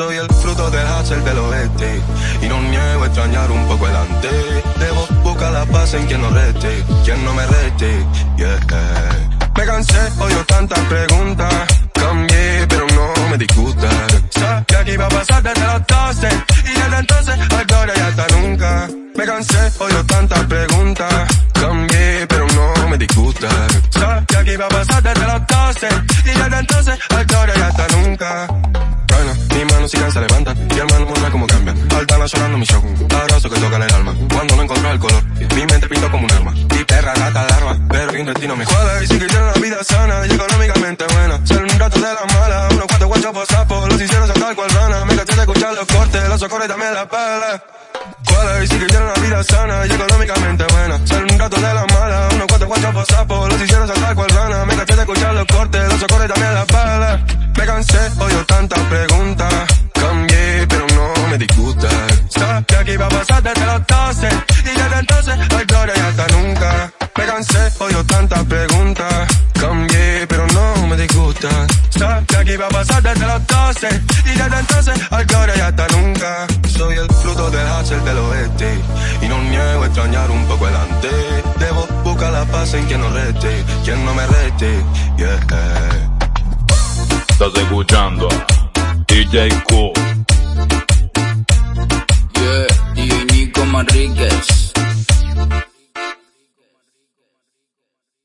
Soy el fruto del hacer del oeste y no niego extrañar un poco el. Debo buscar la paz en quien no reste, quien no me reste. Yeah. Me cansé, odio tantas preguntas. Cambié, pero no me disgusta. Sé que aquí va a pasar desde los 12 y desde entonces al gloria y hasta nunca. Me cansé, odio tantas preguntas. Cambié, pero no me disgusta. Sé que aquí va a pasar desde los 12 y desde entonces al gloria y hasta nunca. Siguen se levantan y el mano muestra cómo cambian. Altana sonando mi show, abrazo que toca el alma. Cuando no encontró el color, mi mente pintó como un arma. Y perra rata larva, pero mi destino me jode. Y si quiero una vida sana y económicamente buena. Ser un rato de la mala, unos cuantos guachos por sapo. Los hicieron saltar cual rana. Me caché de escuchar los cortes, los socorros y también la pele. Jode, y si quiero una vida sana y económicamente buena. Ser un rato de la mala, unos cuantos guachos por sapo. Los hicieron saltar cual rana. Me caché de escuchar los cortes, los socorros y también la pele. Me cansé, odio tantas preguntas. Cansé, odio tantas preguntas. Cambié, pero no me disgusta. Sé que aquí va a pasar desde los 12 y desde entonces hay gloria y hasta nunca. Soy el fruto del hacer del oeste y no niego extrañar un poco el antes. Debo buscar la paz en quien no reste, quien no me reste. Yeah. Estás escuchando DJ Q. Yeah, DJ Nico Manríquez.